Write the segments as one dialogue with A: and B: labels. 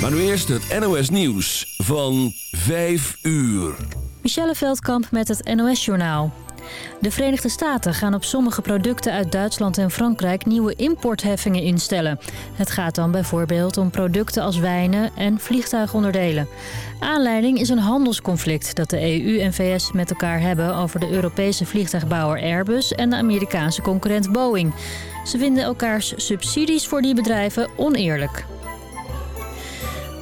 A: Maar nu eerst het NOS Nieuws van 5 uur.
B: Michelle Veldkamp met het NOS-journaal. De Verenigde Staten gaan op sommige producten uit Duitsland en Frankrijk nieuwe importheffingen instellen. Het gaat dan bijvoorbeeld om producten als wijnen en vliegtuigonderdelen. Aanleiding is een handelsconflict dat de EU en VS met elkaar hebben over de Europese vliegtuigbouwer Airbus en de Amerikaanse concurrent Boeing. Ze vinden elkaars subsidies voor die bedrijven oneerlijk.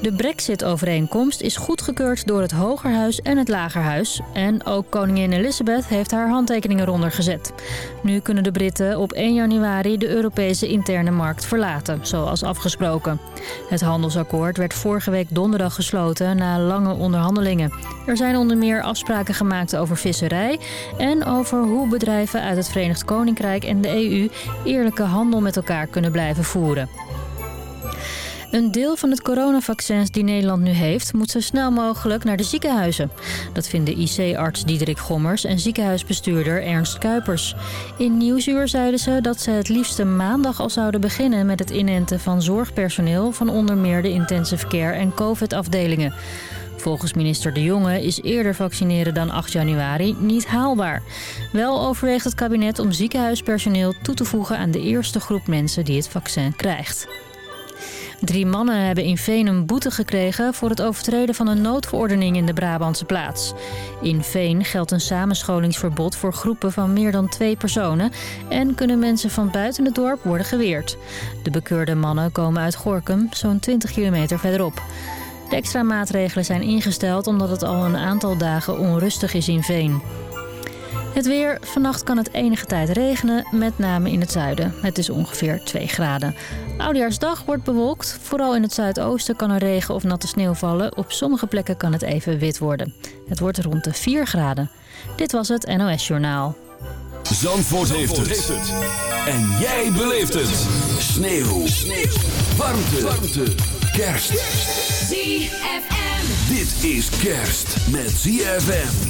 B: De Brexit-overeenkomst is goedgekeurd door het Hogerhuis en het Lagerhuis. En ook koningin Elizabeth heeft haar handtekeningen eronder gezet. Nu kunnen de Britten op 1 januari de Europese interne markt verlaten, zoals afgesproken. Het handelsakkoord werd vorige week donderdag gesloten na lange onderhandelingen. Er zijn onder meer afspraken gemaakt over visserij... en over hoe bedrijven uit het Verenigd Koninkrijk en de EU... eerlijke handel met elkaar kunnen blijven voeren. Een deel van het coronavaccins die Nederland nu heeft... moet zo snel mogelijk naar de ziekenhuizen. Dat vinden IC-arts Diederik Gommers en ziekenhuisbestuurder Ernst Kuipers. In Nieuwsuur zeiden ze dat ze het liefste maandag al zouden beginnen... met het inenten van zorgpersoneel van onder meer de intensive care en covid-afdelingen. Volgens minister De Jonge is eerder vaccineren dan 8 januari niet haalbaar. Wel overweegt het kabinet om ziekenhuispersoneel toe te voegen aan de eerste groep mensen die het vaccin krijgt. Drie mannen hebben in Veen een boete gekregen voor het overtreden van een noodverordening in de Brabantse plaats. In Veen geldt een samenscholingsverbod voor groepen van meer dan twee personen en kunnen mensen van buiten het dorp worden geweerd. De bekeurde mannen komen uit Gorkum, zo'n 20 kilometer verderop. De extra maatregelen zijn ingesteld omdat het al een aantal dagen onrustig is in Veen. Het weer. Vannacht kan het enige tijd regenen, met name in het zuiden. Het is ongeveer 2 graden. Oudejaarsdag wordt bewolkt. Vooral in het zuidoosten kan er regen of natte sneeuw vallen. Op sommige plekken kan het even wit worden. Het wordt rond de 4 graden. Dit was het NOS Journaal.
A: Zandvoort, heeft, het. En jij beleeft het. Sneeuw. Sneeuw. Warmte. Warmte. Kerst.
C: ZFM.
A: Dit is kerst met ZFM.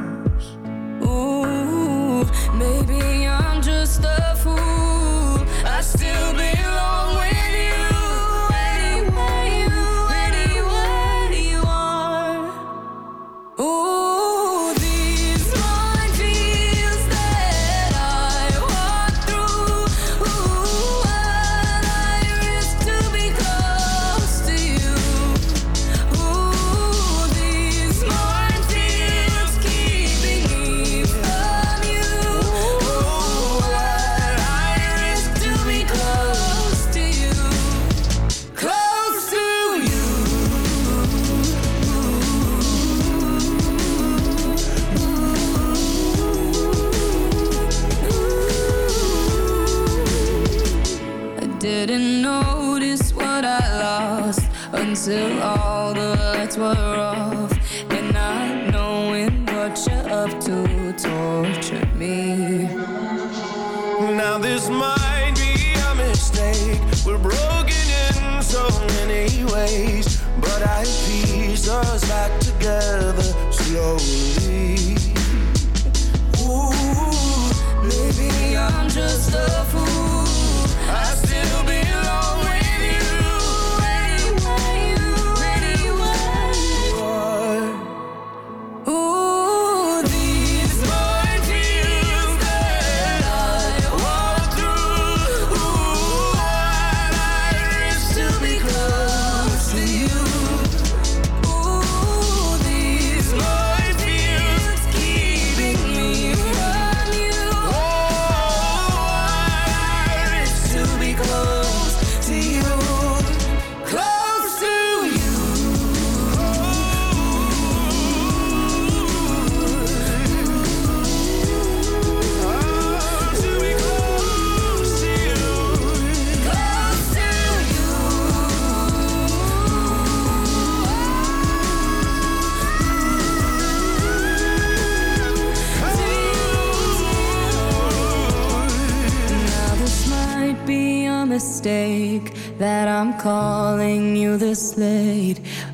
D: till all the lights were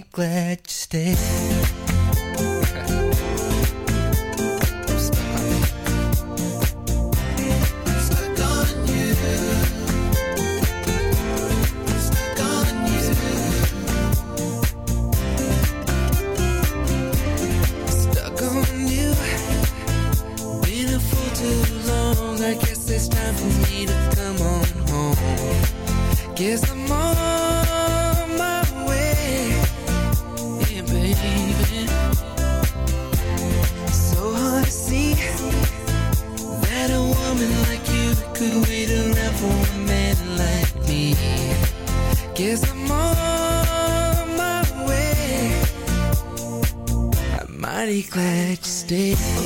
E: glad you stayed.
F: stay.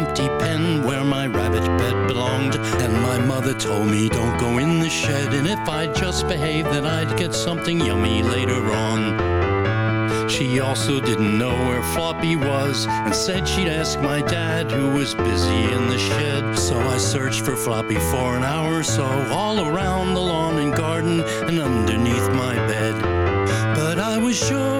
G: Empty pen where my rabbit bed belonged. And my mother told me, don't go in the shed. And if I just behaved, then I'd get something yummy later on. She also didn't know where Floppy was and said she'd ask my dad who was busy in the shed. So I searched for Floppy for an hour or so all around the lawn and garden and underneath my bed. But I was sure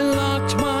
G: my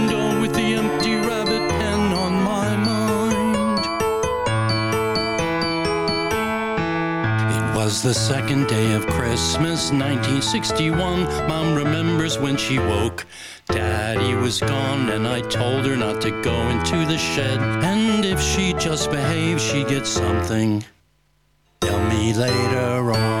G: was the second day of Christmas, 1961. Mom remembers when she woke. Daddy was gone, and I told her not to go into the shed. And if she just behaved, she'd get something. Tell me later on.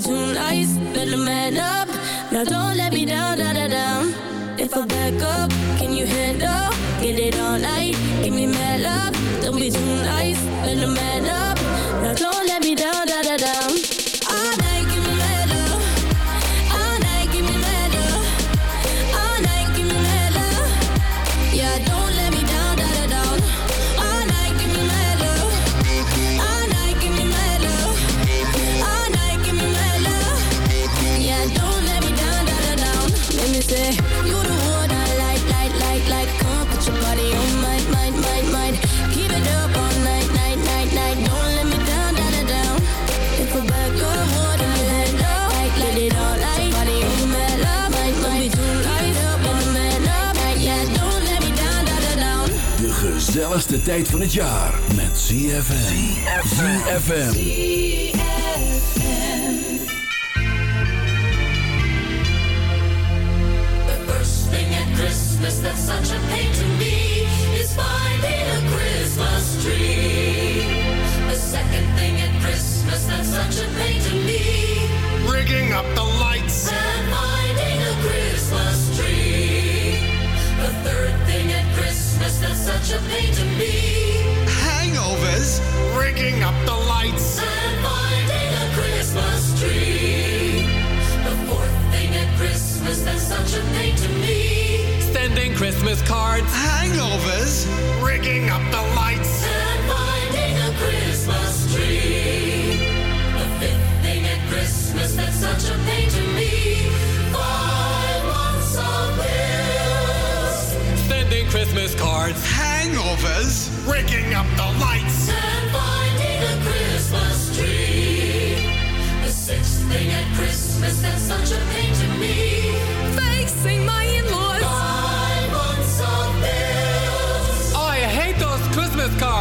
H: too nice. Better man up. Now don't.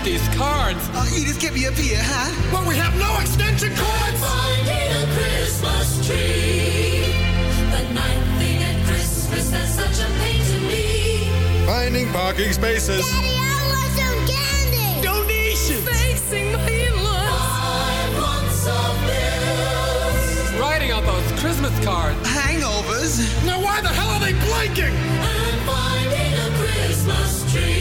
D: Out these cards. Oh, you just get me up here, huh? Well, we have no extension cords.
I: finding a Christmas tree. The ninth thing at Christmas that's such a pain to me.
D: Finding parking spaces.
J: Daddy, I want some candy.
D: Donations.
C: Facing my in-laws.
I: Five months of bills
D: Writing on those Christmas cards. Hangovers. Now why the hell are they blinking?
I: and finding a Christmas tree.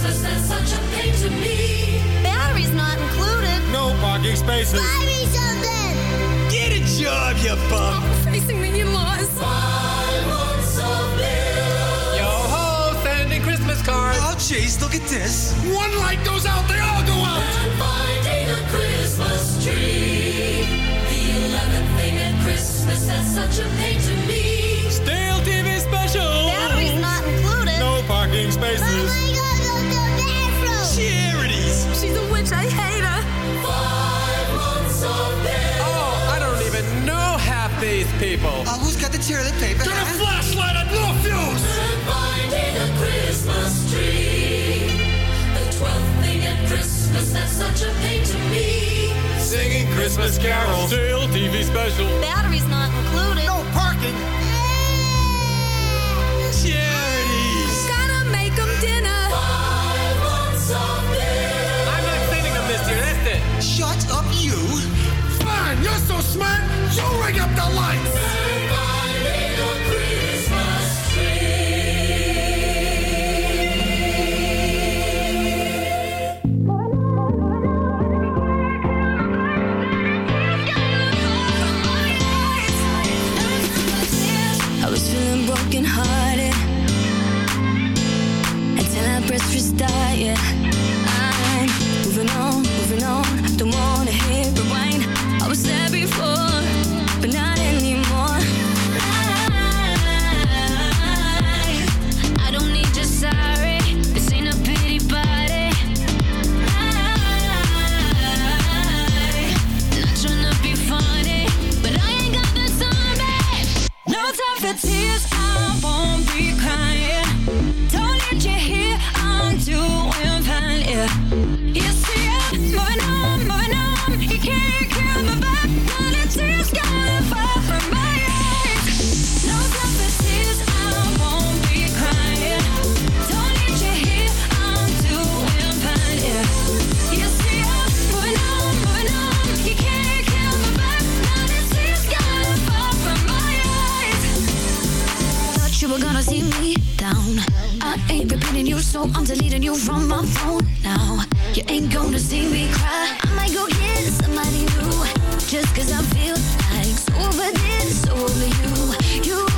I: The tenth thing at Christmas that's such a pain to me.
J: Battery's not included.
D: No parking spaces.
J: Buy me something.
D: Get a job, you bum.
C: Oh, facing the in-laws.
I: Five months of bills
D: Yo ho, sending Christmas cards. Oh, jeez, look at this. One light goes out, they all go out.
I: and finding a Christmas tree. The eleventh thing at Christmas that's such a pain to me.
D: Stale TV special.
J: Battery's not included.
D: No parking
J: Mama,
D: spaces.
J: I
C: hate her.
I: Five months of bills
D: Oh, I don't even know half these people.
F: Uh, who's got the toilet paper?
D: Get a flashlight and no fuse.
I: and finding a Christmas tree. The twelfth thing at Christmas that's such a pain to me.
D: Singing Christmas carols. Stale TV special.
J: Battery's not
D: ring
C: I'm you from my phone now. You ain't gonna see me cry. I might go get somebody new. Just cause 'Cause I feel like it's over this, over you, you.